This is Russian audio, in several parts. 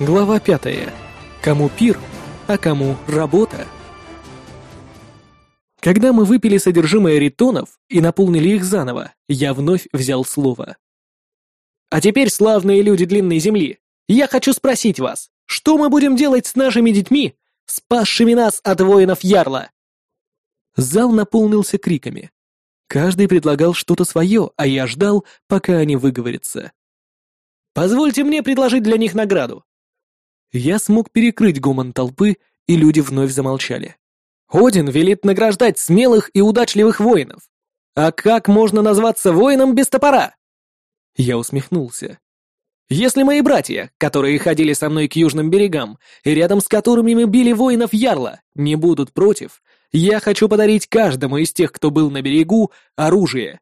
Глава пятая. Кому пир, а кому работа? Когда мы выпили содержимое ритонов и наполнили их заново, я вновь взял слово. А теперь, славные люди длинной земли, я хочу спросить вас, что мы будем делать с нашими детьми, спасшими нас от воинов Ярла? Зал наполнился криками. Каждый предлагал что-то свое, а я ждал, пока они выговорятся. «Позвольте мне предложить для них награду. Я смог перекрыть гомон толпы, и люди вновь замолчали. Один велит награждать смелых и удачливых воинов. А как можно назваться воином без топора? Я усмехнулся. Если мои братья, которые ходили со мной к южным берегам, и рядом с которыми мы били воинов Ярла, не будут против, я хочу подарить каждому из тех, кто был на берегу, оружие.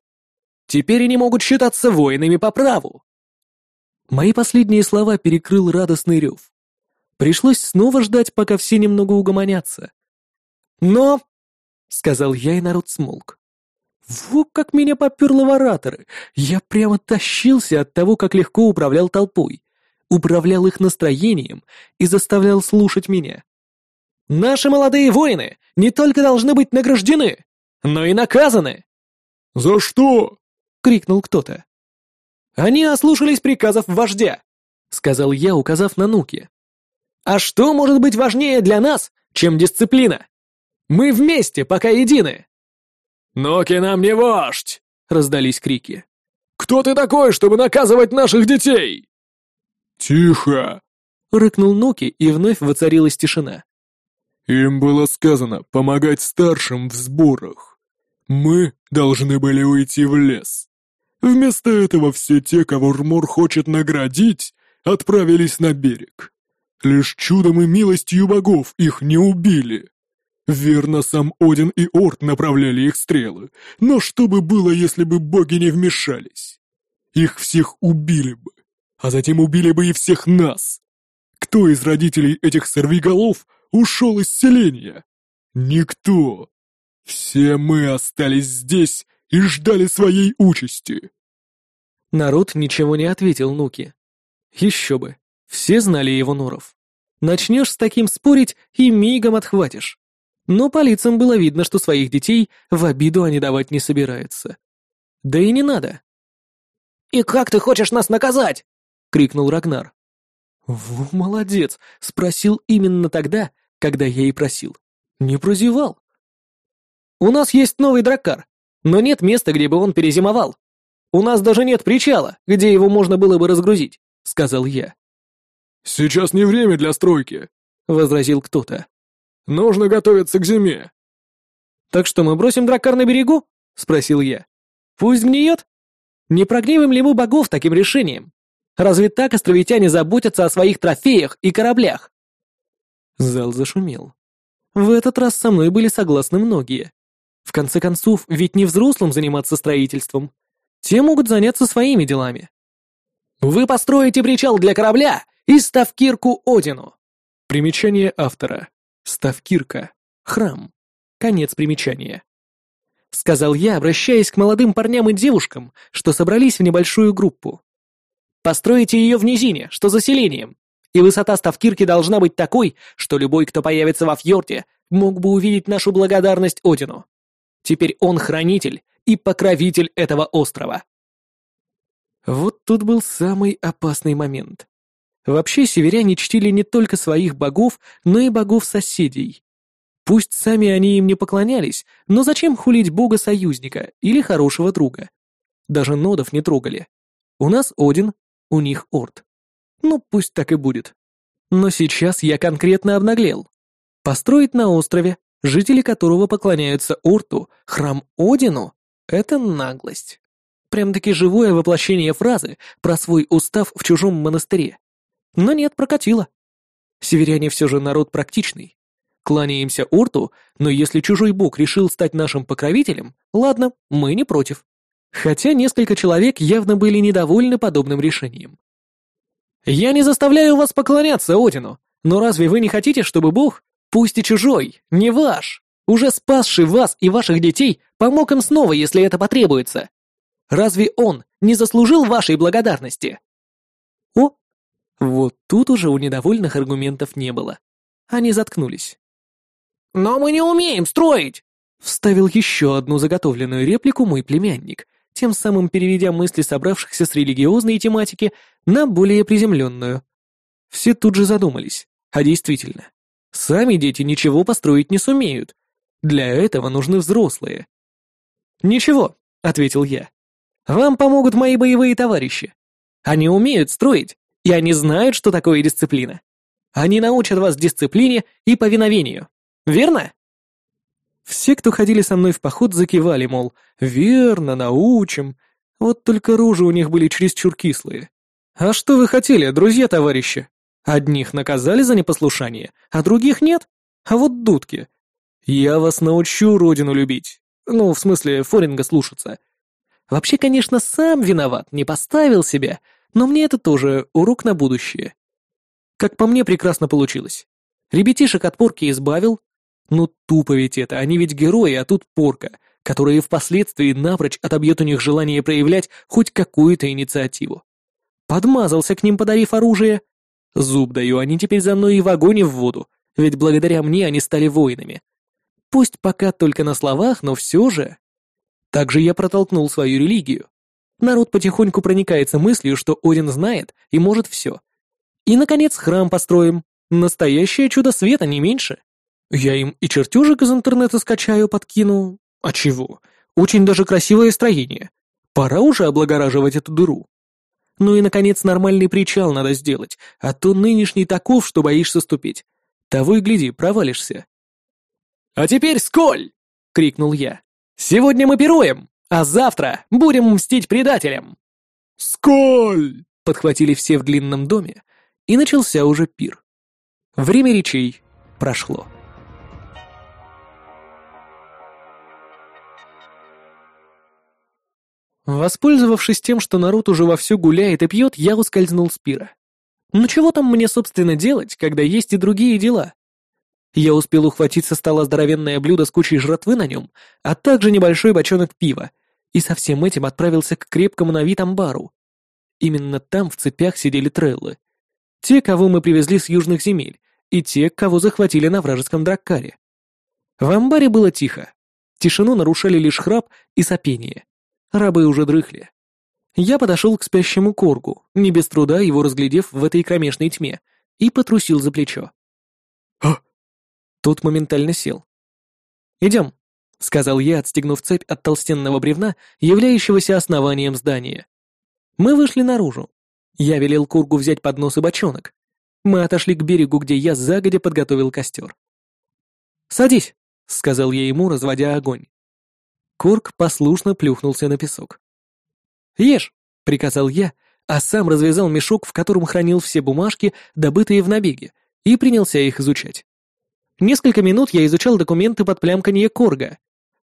Теперь они могут считаться воинами по праву. Мои последние слова перекрыл радостный рев. Пришлось снова ждать, пока все немного угомонятся. «Но...» — сказал я, и народ смолк. Вот как меня поперло в ораторы. Я прямо тащился от того, как легко управлял толпой, управлял их настроением и заставлял слушать меня. «Наши молодые воины не только должны быть награждены, но и наказаны!» «За что?» — крикнул кто-то. «Они ослушались приказов вождя», — сказал я, указав на Нуки. А что может быть важнее для нас, чем дисциплина? Мы вместе, пока едины!» «Ноки нам не вождь!» — раздались крики. «Кто ты такой, чтобы наказывать наших детей?» «Тихо!» — рыкнул Ноки, и вновь воцарилась тишина. «Им было сказано помогать старшим в сборах. Мы должны были уйти в лес. Вместо этого все те, кого Рмор хочет наградить, отправились на берег. Лишь чудом и милостью богов их не убили. Верно, сам Один и Орд направляли их стрелы, но что бы было, если бы боги не вмешались? Их всех убили бы, а затем убили бы и всех нас. Кто из родителей этих сорвиголов ушел из селения? Никто. Все мы остались здесь и ждали своей участи. Народ ничего не ответил Нуки. Еще бы. Все знали его норов. Начнешь с таким спорить и мигом отхватишь. Но по лицам было видно, что своих детей в обиду они давать не собираются. Да и не надо. «И как ты хочешь нас наказать?» — крикнул Рагнар. «Во, молодец!» — спросил именно тогда, когда я и просил. Не прозевал. «У нас есть новый драккар, но нет места, где бы он перезимовал. У нас даже нет причала, где его можно было бы разгрузить», — сказал я. «Сейчас не время для стройки», — возразил кто-то. «Нужно готовиться к зиме». «Так что мы бросим драккар на берегу?» — спросил я. «Пусть гниет? Не прогневим ли мы богов таким решением? Разве так островитяне заботятся о своих трофеях и кораблях?» Зал зашумел. В этот раз со мной были согласны многие. В конце концов, ведь не взрослым заниматься строительством. Те могут заняться своими делами. «Вы построите причал для корабля и ставкирку Одину. Примечание автора. Ставкирка. Храм. Конец примечания. Сказал я, обращаясь к молодым парням и девушкам, что собрались в небольшую группу. Построите ее в низине, что за селением, и высота ставкирки должна быть такой, что любой, кто появится во фьорде, мог бы увидеть нашу благодарность Одину. Теперь он хранитель и покровитель этого острова. Вот тут был самый опасный момент. Вообще северяне чтили не только своих богов, но и богов соседей. Пусть сами они им не поклонялись, но зачем хулить бога-союзника или хорошего друга? Даже нодов не трогали. У нас Один, у них Орд. Ну, пусть так и будет. Но сейчас я конкретно обнаглел. Построить на острове, жители которого поклоняются Орту, храм Одину — это наглость. Прям-таки живое воплощение фразы про свой устав в чужом монастыре. Но нет, прокатило. Северяне все же народ практичный. Кланяемся Орту, но если чужой бог решил стать нашим покровителем, ладно, мы не против. Хотя несколько человек явно были недовольны подобным решением. «Я не заставляю вас поклоняться Одину, но разве вы не хотите, чтобы бог, пусть и чужой, не ваш, уже спасший вас и ваших детей, помог им снова, если это потребуется? Разве он не заслужил вашей благодарности?» О, Вот тут уже у недовольных аргументов не было. Они заткнулись. «Но мы не умеем строить!» Вставил еще одну заготовленную реплику мой племянник, тем самым переведя мысли собравшихся с религиозной тематики на более приземленную. Все тут же задумались. А действительно, сами дети ничего построить не сумеют. Для этого нужны взрослые. «Ничего», — ответил я. «Вам помогут мои боевые товарищи. Они умеют строить, и они знают, что такое дисциплина. Они научат вас дисциплине и повиновению. Верно?» Все, кто ходили со мной в поход, закивали, мол, верно, научим. Вот только рожи у них были чересчур кислые. А что вы хотели, друзья-товарищи? Одних наказали за непослушание, а других нет? А вот дудки. Я вас научу родину любить. Ну, в смысле, Форинга слушаться. Вообще, конечно, сам виноват, не поставил себя, но мне это тоже урок на будущее. Как по мне, прекрасно получилось. Ребятишек от порки избавил, ну тупо ведь это, они ведь герои, а тут порка, которая впоследствии напрочь отобьет у них желание проявлять хоть какую-то инициативу. Подмазался к ним, подарив оружие. Зуб даю, они теперь за мной и в огонь и в воду, ведь благодаря мне они стали воинами. Пусть пока только на словах, но все же. Также я протолкнул свою религию. Народ потихоньку проникается мыслью, что Орин знает и может все. И, наконец, храм построим. Настоящее чудо света, не меньше. Я им и чертежик из интернета скачаю, подкину. А чего? Очень даже красивое строение. Пора уже облагораживать эту дыру. Ну и, наконец, нормальный причал надо сделать, а то нынешний таков, что боишься ступить. Того и гляди, провалишься. «А теперь сколь!» — крикнул я. «Сегодня мы пируем, а завтра будем мстить предателям!» «Сколь!» — подхватили все в длинном доме, и начался уже пир. Время речей прошло. Воспользовавшись тем, что народ уже вовсю гуляет и пьет, я ускользнул с пира. Ну чего там мне, собственно, делать, когда есть и другие дела? Я успел ухватить со стола здоровенное блюдо с кучей жратвы на нем, а также небольшой бочонок пива, и со всем этим отправился к крепкому на вид амбару. Именно там в цепях сидели треллы. Те, кого мы привезли с южных земель, и те, кого захватили на вражеском драккаре. В амбаре было тихо. Тишину нарушали лишь храп и сопение. Рабы уже дрыхли. Я подошел к спящему коргу, не без труда его разглядев в этой кромешной тьме, и потрусил за плечо. «А?» Тот моментально сел. «Идем», — сказал я, отстегнув цепь от толстенного бревна, являющегося основанием здания. Мы вышли наружу. Я велел Кургу взять поднос и бочонок. Мы отошли к берегу, где я загодя подготовил костер. «Садись», — сказал я ему, разводя огонь. Корк послушно плюхнулся на песок. «Ешь», — приказал я, а сам развязал мешок, в котором хранил все бумажки, добытые в набеге, и принялся их изучать. Несколько минут я изучал документы под плямканье Корга.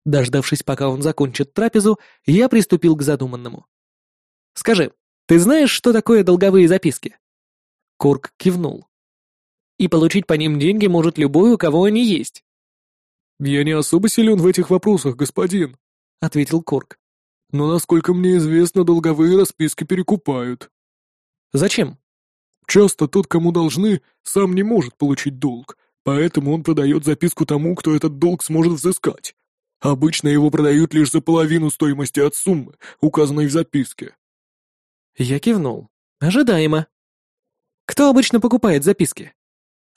Дождавшись, пока он закончит трапезу, я приступил к задуманному. «Скажи, ты знаешь, что такое долговые записки?» Корг кивнул. «И получить по ним деньги может любой, у кого они есть». «Я не особо силен в этих вопросах, господин», — ответил Корк. «Но, насколько мне известно, долговые расписки перекупают». «Зачем?» «Часто тот, кому должны, сам не может получить долг, поэтому он продает записку тому, кто этот долг сможет взыскать. Обычно его продают лишь за половину стоимости от суммы, указанной в записке». Я кивнул. Ожидаемо. «Кто обычно покупает записки?»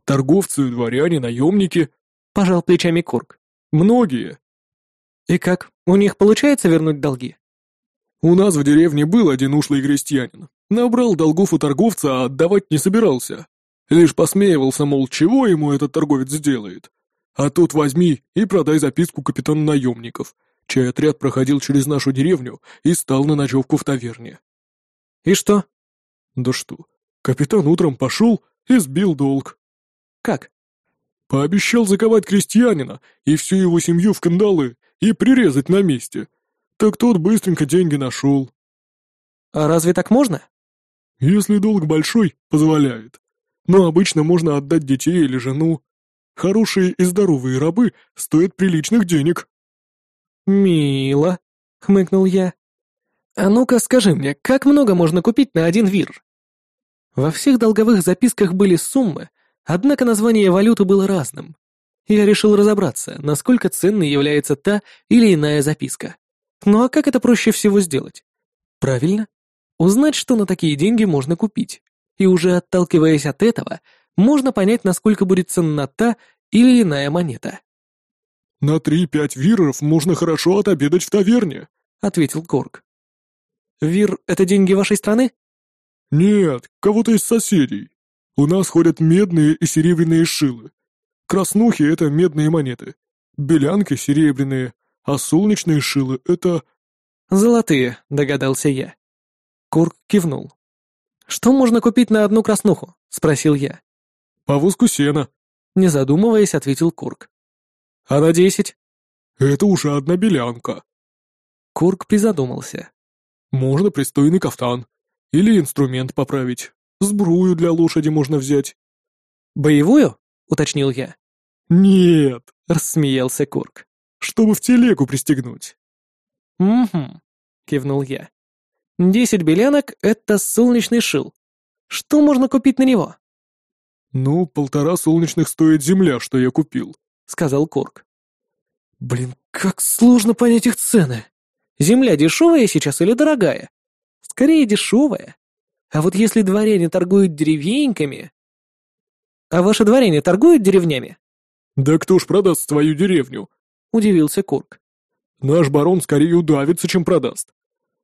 «Торговцы, дворяне, наемники», — пожал плечами Корк. «Многие». «И как, у них получается вернуть долги?» «У нас в деревне был один ушлый крестьянин. Набрал долгов у торговца, а отдавать не собирался. Лишь посмеивался, мол, чего ему этот торговец сделает. А тут возьми и продай записку капитану наемников, чей отряд проходил через нашу деревню и стал на ночевку в таверне». «И что?» «Да что, капитан утром пошел и сбил долг». «Как?» Пообещал заковать крестьянина и всю его семью в кандалы и прирезать на месте. Так тот быстренько деньги нашел. А разве так можно? Если долг большой, позволяет. Но обычно можно отдать детей или жену. Хорошие и здоровые рабы стоят приличных денег. «Мило», — хмыкнул я. «А ну-ка скажи мне, как много можно купить на один вир?» Во всех долговых записках были суммы, однако название валюты было разным. Я решил разобраться, насколько ценной является та или иная записка. Ну а как это проще всего сделать? Правильно. Узнать, что на такие деньги можно купить. И уже отталкиваясь от этого, можно понять, насколько будет ценна та или иная монета. «На три-пять вирров можно хорошо отобедать в таверне», — ответил Корк. «Вир — это деньги вашей страны?» «Нет, кого-то из соседей. У нас ходят медные и серебряные шилы. Краснухи — это медные монеты, белянки — серебряные, а солнечные шилы — это...» «Золотые», — догадался я. Корк кивнул. «Что можно купить на одну краснуху?» — спросил я. «Повозку сена», — не задумываясь, ответил Корк. «А на десять?» «Это уже одна белянка». Корк призадумался. «Можно пристойный кафтан. Или инструмент поправить. Сбрую для лошади можно взять». «Боевую?» — уточнил я. «Нет», — рассмеялся Корк. «Чтобы в телегу пристегнуть». «Угу», — кивнул я. «Десять белянок — это солнечный шил. Что можно купить на него?» «Ну, полтора солнечных стоит земля, что я купил», — сказал Корк. «Блин, как сложно понять их цены. Земля дешевая сейчас или дорогая? Скорее дешевая. А вот если дворяне торгуют деревеньками...» «А ваши дворяне торгуют деревнями?» «Да кто ж продаст твою деревню?» — удивился Корк. «Наш барон скорее удавится, чем продаст.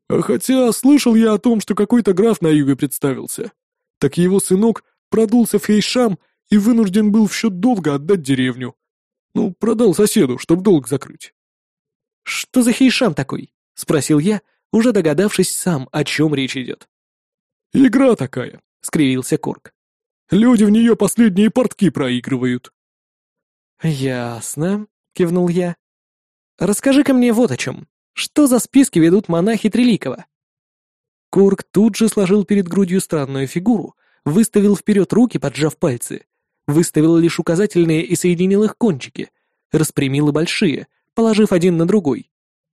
Хотя слышал я о том, что какой-то граф на юге представился. Так его сынок продулся в Хейшам и вынужден был в счет долга отдать деревню. Ну, продал соседу, чтобы долг закрыть. «Что за Хейшам такой?» — спросил я, уже догадавшись сам, о чем речь идет. «Игра такая», — скривился Корк. «Люди в нее последние портки проигрывают». «Ясно», — кивнул я. «Расскажи-ка мне вот о чем. Что за списки ведут монахи Треликова?» Корк тут же сложил перед грудью странную фигуру, выставил вперед руки, поджав пальцы, выставил лишь указательные и соединил их кончики, распрямил и большие, положив один на другой.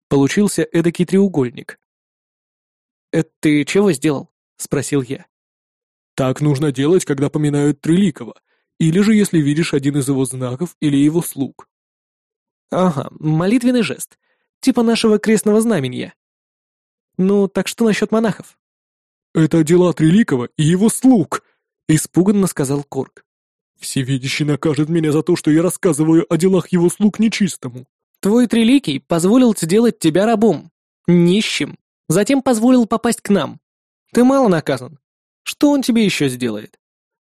Получился эдакий треугольник. «Это ты чего сделал?» — спросил я. «Так нужно делать, когда поминают Треликова, или же если видишь один из его знаков или его слуг». «Ага, молитвенный жест, типа нашего крестного знамения. Ну, так что насчет монахов? Это дела Треликова и его слуг, испуганно сказал Корк. Всевидящий накажет меня за то, что я рассказываю о делах его слуг нечистому. Твой Треликий позволил сделать тебя рабом, нищим, затем позволил попасть к нам. Ты мало наказан. Что он тебе еще сделает?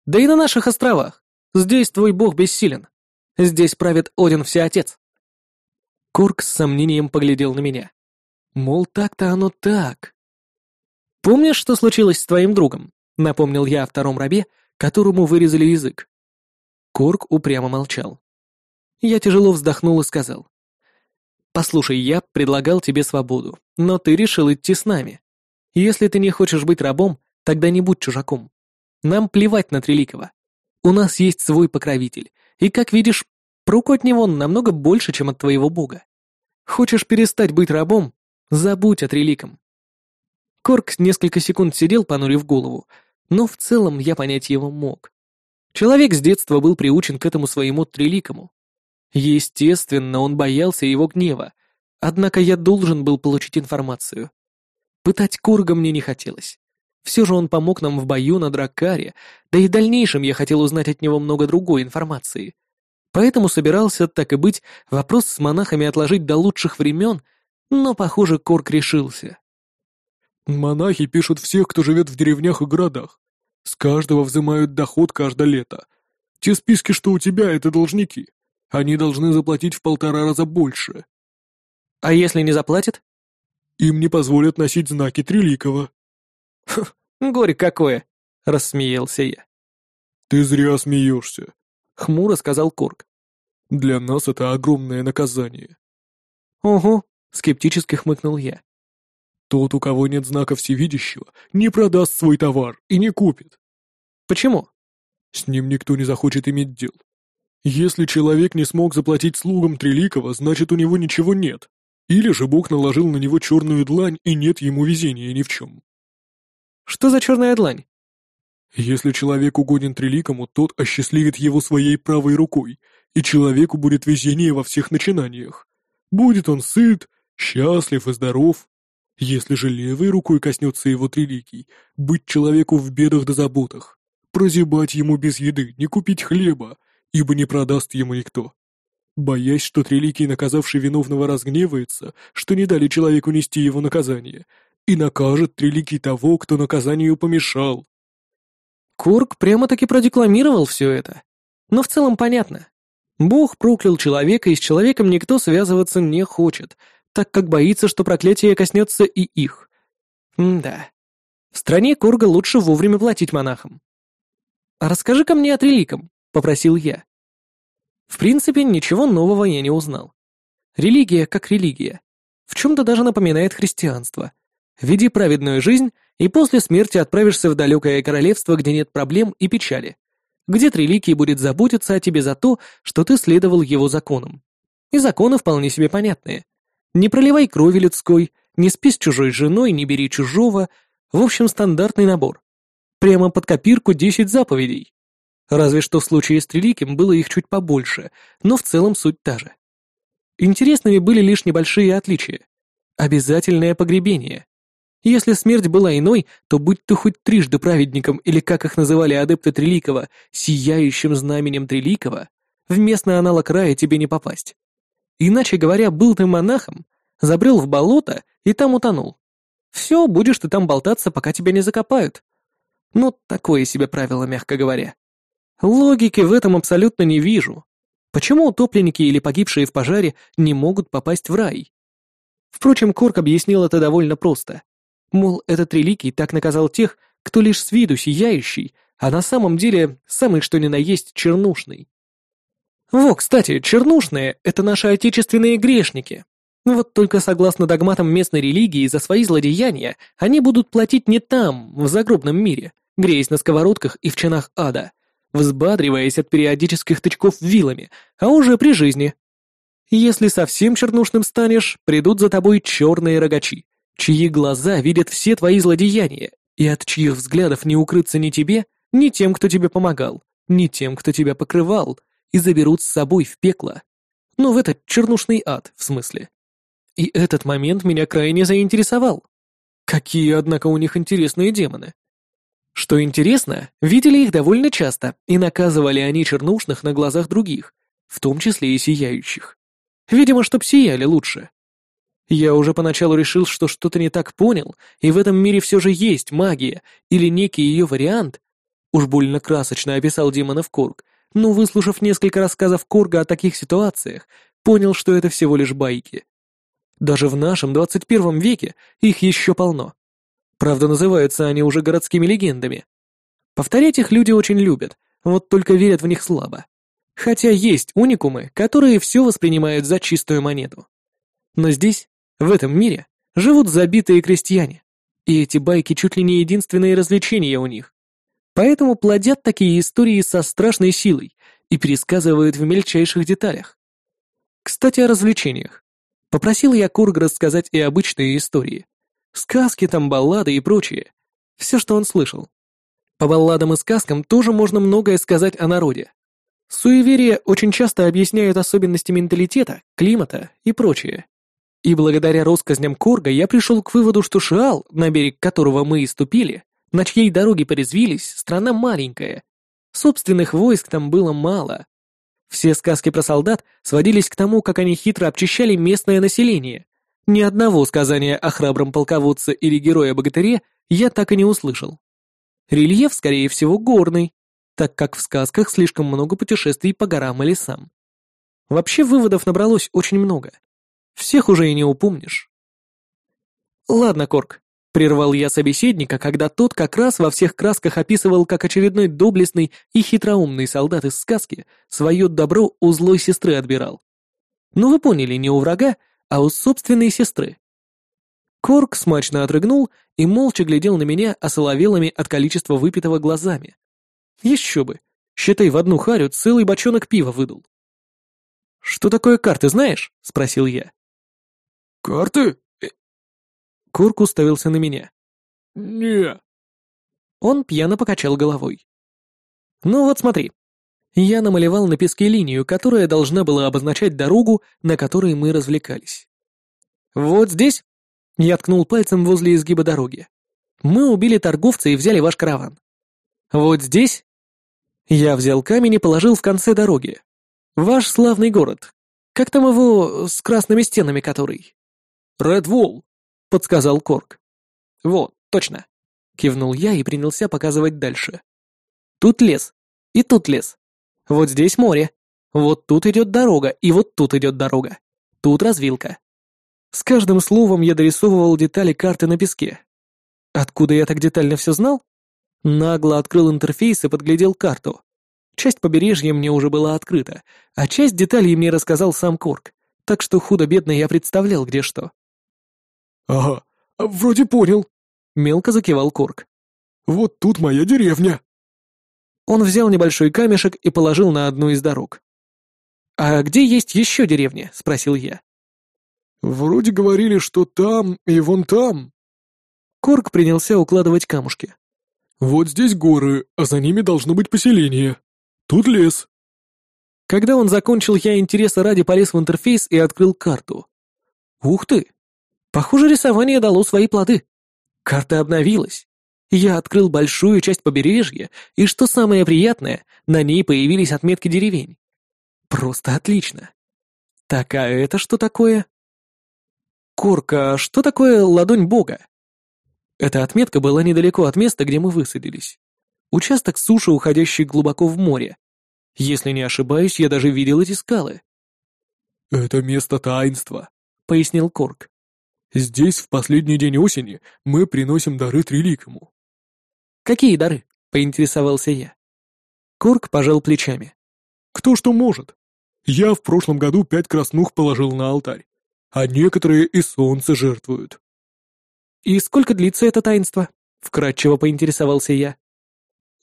Да и на наших островах. Здесь твой бог бессилен. Здесь правит Один Всеотец. Корк с сомнением поглядел на меня. Мол, так-то оно так. «Помнишь, что случилось с твоим другом?» — напомнил я о втором рабе, которому вырезали язык. Корк упрямо молчал. Я тяжело вздохнул и сказал. «Послушай, я предлагал тебе свободу, но ты решил идти с нами. Если ты не хочешь быть рабом, тогда не будь чужаком. Нам плевать на Треликова. У нас есть свой покровитель, и, как видишь, Проку от него намного больше, чем от твоего бога. Хочешь перестать быть рабом? Забудь о Треликом. Корк несколько секунд сидел, понурив голову, но в целом я понять его мог. Человек с детства был приучен к этому своему Треликому. Естественно, он боялся его гнева, однако я должен был получить информацию. Пытать Корга мне не хотелось. Все же он помог нам в бою на Драккаре, да и в дальнейшем я хотел узнать от него много другой информации — Поэтому собирался, так и быть, вопрос с монахами отложить до лучших времен, но, похоже, Корк решился. «Монахи пишут всех, кто живет в деревнях и городах. С каждого взимают доход каждое лето. Те списки, что у тебя, это должники. Они должны заплатить в полтора раза больше». «А если не заплатят?» «Им не позволят носить знаки Триликова». «Горе какое!» — рассмеялся я. «Ты зря смеешься хмуро сказал Корк. «Для нас это огромное наказание». «Ого», — скептически хмыкнул я. «Тот, у кого нет знака всевидящего, не продаст свой товар и не купит». «Почему?» «С ним никто не захочет иметь дел. Если человек не смог заплатить слугам Треликова, значит, у него ничего нет. Или же Бог наложил на него черную длань, и нет ему везения ни в чем». «Что за черная длань?» Если человек угоден Триликому, тот осчастливит его своей правой рукой, и человеку будет везение во всех начинаниях. Будет он сыт, счастлив и здоров. Если же левой рукой коснется его Триликий, быть человеку в бедах да заботах, прозябать ему без еды, не купить хлеба, ибо не продаст ему никто. Боясь, что Триликий, наказавший виновного, разгневается, что не дали человеку нести его наказание, и накажет Триликий того, кто наказанию помешал. Курк прямо-таки продекламировал все это. Но в целом понятно. Бог проклял человека, и с человеком никто связываться не хочет, так как боится, что проклятие коснется и их. М да. В стране Корга лучше вовремя платить монахам. «А расскажи-ка мне о Триликом», — попросил я. В принципе, ничего нового я не узнал. Религия как религия. В чем-то даже напоминает христианство. Веди праведную жизнь и после смерти отправишься в далекое королевство, где нет проблем и печали, где Триликий будет заботиться о тебе за то, что ты следовал его законам. И законы вполне себе понятные. Не проливай крови людской, не спи с чужой женой, не бери чужого. В общем, стандартный набор. Прямо под копирку 10 заповедей. Разве что в случае с Триликим было их чуть побольше, но в целом суть та же. Интересными были лишь небольшие отличия. Обязательное погребение. Если смерть была иной, то будь ты хоть трижды праведником или, как их называли адепты Триликова, сияющим знаменем Триликова, в местный аналог рая тебе не попасть. Иначе говоря, был ты монахом, забрел в болото и там утонул. Все, будешь ты там болтаться, пока тебя не закопают. Ну, такое себе правило, мягко говоря. Логики в этом абсолютно не вижу. Почему утопленники или погибшие в пожаре не могут попасть в рай? Впрочем, Корк объяснил это довольно просто. Мол, этот реликий так наказал тех, кто лишь с виду сияющий, а на самом деле самый что ни на есть чернушный. Во, кстати, чернушные — это наши отечественные грешники. Вот только согласно догматам местной религии за свои злодеяния они будут платить не там, в загробном мире, греясь на сковородках и в чинах ада, взбадриваясь от периодических тычков вилами, а уже при жизни. Если совсем чернушным станешь, придут за тобой черные рогачи, чьи глаза видят все твои злодеяния, и от чьих взглядов не укрыться ни тебе, ни тем, кто тебе помогал, ни тем, кто тебя покрывал, и заберут с собой в пекло. Ну, в этот чернушный ад, в смысле. И этот момент меня крайне заинтересовал. Какие, однако, у них интересные демоны. Что интересно, видели их довольно часто, и наказывали они чернушных на глазах других, в том числе и сияющих. Видимо, чтоб сияли лучше. Я уже поначалу решил, что что-то не так понял, и в этом мире все же есть магия, или некий ее вариант. Уж больно красочно описал демонов Корг, но, выслушав несколько рассказов Корга о таких ситуациях, понял, что это всего лишь байки. Даже в нашем 21 веке их еще полно. Правда, называются они уже городскими легендами. Повторять их люди очень любят, вот только верят в них слабо. Хотя есть уникумы, которые все воспринимают за чистую монету. Но здесь, в этом мире, живут забитые крестьяне, и эти байки чуть ли не единственные развлечения у них. Поэтому плодят такие истории со страшной силой и пересказывают в мельчайших деталях. Кстати, о развлечениях. Попросил я Курга рассказать и обычные истории, Сказки там, баллады и прочее. Все, что он слышал. По балладам и сказкам тоже можно многое сказать о народе. Суеверия очень часто объясняют особенности менталитета, климата и прочее. И благодаря россказням Корга я пришел к выводу, что Шиал, на берег которого мы и ступили, на чьей дороге порезвились, страна маленькая. Собственных войск там было мало. Все сказки про солдат сводились к тому, как они хитро обчищали местное население, ни одного сказания о храбром полководце или герое-богатыре я так и не услышал. Рельеф, скорее всего, горный, так как в сказках слишком много путешествий по горам и лесам. Вообще выводов набралось очень много. Всех уже и не упомнишь. «Ладно, Корк», — прервал я собеседника, когда тот как раз во всех красках описывал, как очередной доблестный и хитроумный солдат из сказки свое добро у злой сестры отбирал. Ну вы поняли, не у врага, а у собственной сестры. Корк смачно отрыгнул и молча глядел на меня осоловелыми от количества выпитого глазами. Еще бы, считай, в одну харю целый бочонок пива выдул. «Что такое карты, знаешь?» — спросил я. «Карты?» Корк уставился на меня. «Не». Он пьяно покачал головой. «Ну вот смотри. Я намалевал на песке линию, которая должна была обозначать дорогу, на которой мы развлекались. Вот здесь...» Я ткнул пальцем возле изгиба дороги. «Мы убили торговца и взяли ваш караван. Вот здесь...» Я взял камень и положил в конце дороги. «Ваш славный город. Как там его с красными стенами который?» «Редволл», — подсказал Корк. «Вот, точно. Кивнул я и принялся показывать дальше. Тут лес. И тут лес. Вот здесь море. Вот тут идет дорога, и вот тут идет дорога. Тут развилка. С каждым словом я дорисовывал детали карты на песке. Откуда я так детально все знал? Нагло открыл интерфейс и подглядел карту. Часть побережья мне уже была открыта, а часть деталей мне рассказал сам Корк, так что худо-бедно я представлял, где что. «Ага, вроде понял», Мелко закивал Корк. «Вот тут моя деревня». Он взял небольшой камешек и положил на одну из дорог. «А где есть еще деревни?» — спросил я. «Вроде говорили, что там и вон там». Корк принялся укладывать камушки. «Вот здесь горы, а за ними должно быть поселение. Тут лес». Когда он закончил, я интереса ради полез в интерфейс и открыл карту. Ух ты! Похоже, рисование дало свои плоды. Карта обновилась. Я открыл большую часть побережья, и что самое приятное, на ней появились отметки деревень. Просто отлично. Так, а это что такое? Корка, что такое ладонь бога? Эта отметка была недалеко от места, где мы высадились. Участок суши, уходящий глубоко в море. Если не ошибаюсь, я даже видел эти скалы. «Это место таинства», — пояснил Корк. Здесь в последний день осени мы приносим дары Триликому». «Какие дары?» — поинтересовался я. Корк пожал плечами. «Кто что может. Я в прошлом году пять краснух положил на алтарь, а некоторые и солнце жертвуют». «И сколько длится это таинство?» — вкратчиво поинтересовался я.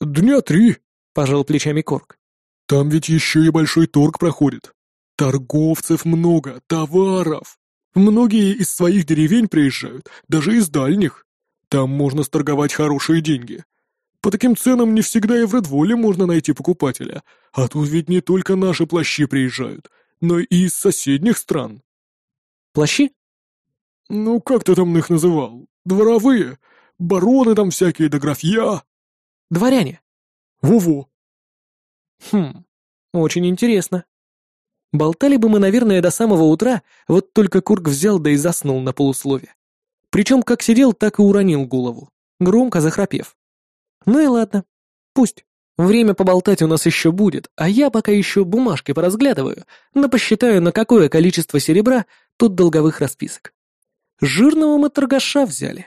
«Дня три», — пожал плечами Корк. «Там ведь еще и большой торг проходит. Торговцев много, товаров. Многие из своих деревень приезжают, даже из дальних. Там можно сторговать хорошие деньги. По таким ценам не всегда и в Редволе можно найти покупателя, а тут ведь не только наши плащи приезжают, но и из соседних стран. Плащи? Ну, как ты там их называл? Дворовые? Бароны там всякие, да графья. Дворяне? Во-во. Хм, очень интересно. Болтали бы мы, наверное, до самого утра, вот только Курк взял да и заснул на полуслове. Причем как сидел, так и уронил голову, громко захрапев. Ну и ладно, пусть. Время поболтать у нас еще будет, а я пока еще бумажки поразглядываю, но посчитаю, на какое количество серебра тут долговых расписок. Жирного мы торгаша взяли.